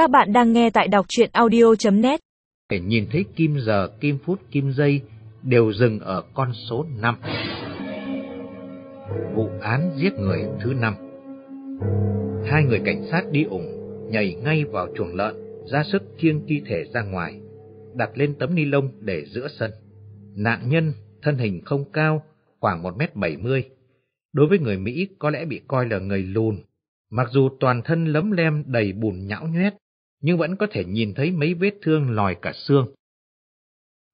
Các bạn đang nghe tại đọc chuyện audio.net Để nhìn thấy kim giờ, kim phút, kim giây đều dừng ở con số 5. Vụ án giết người thứ 5 Hai người cảnh sát đi ủng, nhảy ngay vào chuồng lợn, ra sức khiêng thi thể ra ngoài, đặt lên tấm ni lông để giữa sân. Nạn nhân, thân hình không cao, khoảng 1m70. Đối với người Mỹ có lẽ bị coi là người lùn, mặc dù toàn thân lấm lem đầy bùn nhão nhoét, nhưng vẫn có thể nhìn thấy mấy vết thương lòi cả xương.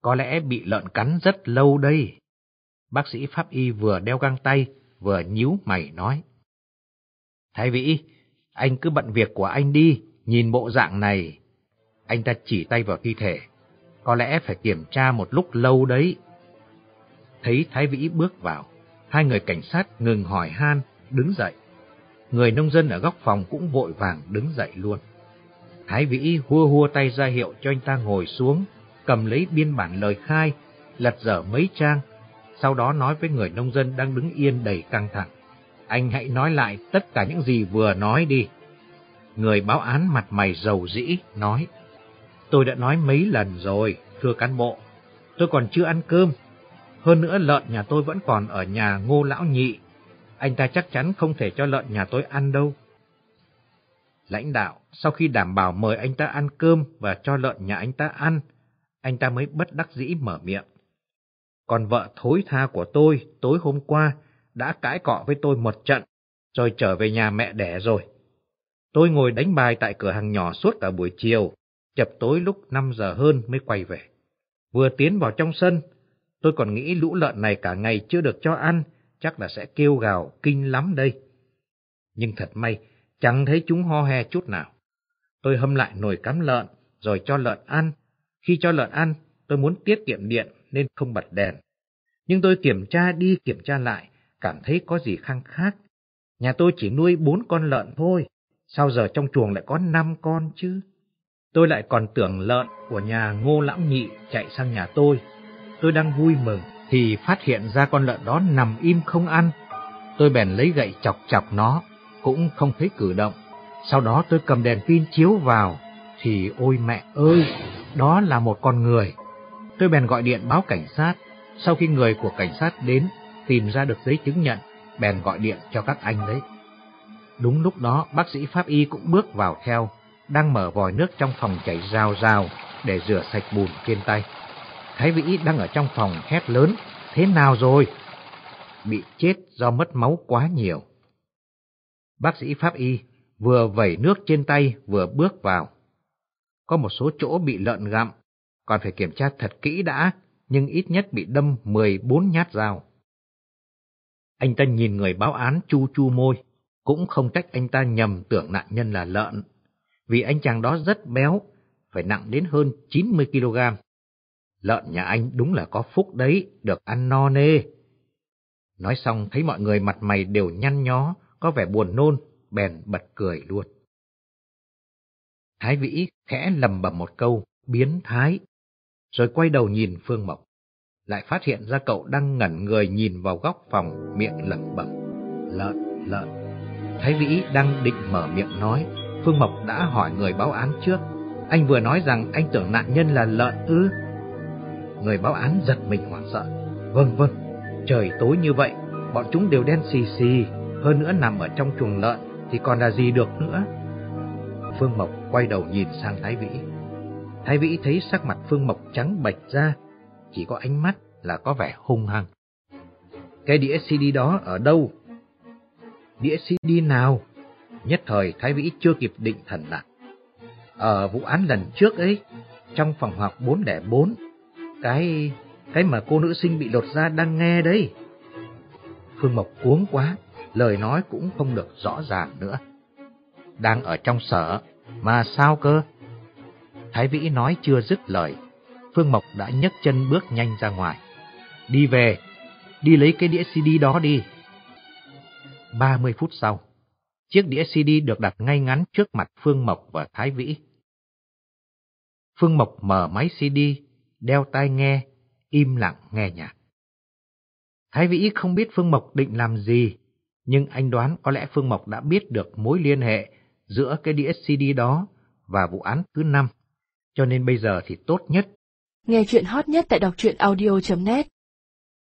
Có lẽ bị lợn cắn rất lâu đây. Bác sĩ pháp y vừa đeo găng tay, vừa nhíu mày nói. Thái Vĩ, anh cứ bận việc của anh đi, nhìn bộ dạng này. Anh ta chỉ tay vào thi thể, có lẽ phải kiểm tra một lúc lâu đấy. Thấy Thái Vĩ bước vào, hai người cảnh sát ngừng hỏi han, đứng dậy. Người nông dân ở góc phòng cũng vội vàng đứng dậy luôn. Thái Vĩ hua hua tay ra hiệu cho anh ta ngồi xuống, cầm lấy biên bản lời khai, lật dở mấy trang, sau đó nói với người nông dân đang đứng yên đầy căng thẳng. Anh hãy nói lại tất cả những gì vừa nói đi. Người báo án mặt mày dầu dĩ, nói, Tôi đã nói mấy lần rồi, thưa cán bộ, tôi còn chưa ăn cơm. Hơn nữa lợn nhà tôi vẫn còn ở nhà ngô lão nhị. Anh ta chắc chắn không thể cho lợn nhà tôi ăn đâu. Lãnh đạo, sau khi đảm bảo mời anh ta ăn cơm và cho lợn nhà anh ta ăn, anh ta mới bất đắc dĩ mở miệng. Còn vợ thối tha của tôi tối hôm qua đã cãi cọ với tôi một trận, rồi trở về nhà mẹ đẻ rồi. Tôi ngồi đánh bài tại cửa hàng nhỏ suốt cả buổi chiều, chập tối lúc 5 giờ hơn mới quay về. Vừa tiến vào trong sân, tôi còn nghĩ lũ lợn này cả ngày chưa được cho ăn, chắc là sẽ kêu gào kinh lắm đây. Nhưng thật may, chẳng thấy chúng ho he chút nào. Tôi hâm lại nồi cắm lợn, rồi cho lợn ăn. Khi cho lợn ăn, tôi muốn tiết kiệm điện nên không bật đèn. Nhưng tôi kiểm tra đi kiểm tra lại, cảm thấy có gì khăng khác. Nhà tôi chỉ nuôi bốn con lợn thôi, sao giờ trong chuồng lại có năm con chứ? Tôi lại còn tưởng lợn của nhà ngô lão nhị chạy sang nhà tôi. Tôi đang vui mừng, thì phát hiện ra con lợn đó nằm im không ăn. Tôi bèn lấy gậy chọc chọc nó, cũng không thấy cử động. Sau đó tôi cầm đèn pin chiếu vào, thì ôi mẹ ơi, đó là một con người. Tôi bèn gọi điện báo cảnh sát, sau khi người của cảnh sát đến, tìm ra được giấy chứng nhận, bèn gọi điện cho các anh đấy. Đúng lúc đó, bác sĩ pháp y cũng bước vào theo, đang mở vòi nước trong phòng chảy rào rào để rửa sạch bùn trên tay. Thái Vĩ đang ở trong phòng hét lớn, thế nào rồi? Bị chết do mất máu quá nhiều. Bác sĩ pháp y vừa vẩy nước trên tay vừa bước vào. Có một số chỗ bị lợn gặm, còn phải kiểm tra thật kỹ đã, nhưng ít nhất bị đâm 14 nhát dao. Anh ta nhìn người báo án chu chu môi, cũng không trách anh ta nhầm tưởng nạn nhân là lợn, vì anh chàng đó rất béo, phải nặng đến hơn 90 kg. Lợn nhà anh đúng là có phúc đấy, được ăn no nê. Nói xong thấy mọi người mặt mày đều nhăn nhó, có vẻ buồn nôn, bèn bật cười luôn. Thái Vĩ khẽ lầm bầm một câu, biến thái, rồi quay đầu nhìn Phương Mộc. Lại phát hiện ra cậu đang ngẩn người nhìn vào góc phòng, miệng lẩm bẩm. Lợn, lợn. Thái Vĩ đang định mở miệng nói, Phương Mộc đã hỏi người báo án trước. Anh vừa nói rằng anh tưởng nạn nhân là lợn ư. Người báo án giật mình hoảng sợ. Vâng vâng, trời tối như vậy, bọn chúng đều đen xì xì, hơn nữa nằm ở trong chuồng lợn thì còn là gì được nữa. Phương Mộc quay đầu nhìn sang Thái Vĩ. Thái Vĩ thấy sắc mặt Phương Mộc trắng bệch ra, chỉ có ánh mắt là có vẻ hung hăng. Cái đĩa CD đó ở đâu? Đĩa CD nào? Nhất thời Thái Vĩ chưa kịp định thần lại. Ở vụ án lần trước ấy, trong phòng học 404, cái cái mà cô nữ sinh bị lột ra đang nghe đấy. Phương Mộc cuống quá, lời nói cũng không được rõ ràng nữa. Đang ở trong sở, mà sao cơ? Thái Vĩ nói chưa dứt lời, Phương Mộc đã nhấc chân bước nhanh ra ngoài. Đi về, đi lấy cái đĩa CD đó đi. 30 phút sau, chiếc đĩa CD được đặt ngay ngắn trước mặt Phương Mộc và Thái Vĩ. Phương Mộc mở máy CD, đeo tai nghe, im lặng nghe nhạc. Thái Vĩ không biết Phương Mộc định làm gì, nhưng anh đoán có lẽ Phương Mộc đã biết được mối liên hệ giữa cái đĩa CD đó và vụ án thứ năm, cho nên bây giờ thì tốt nhất. Nghe chuyện hot nhất tại đọc truyện audio.net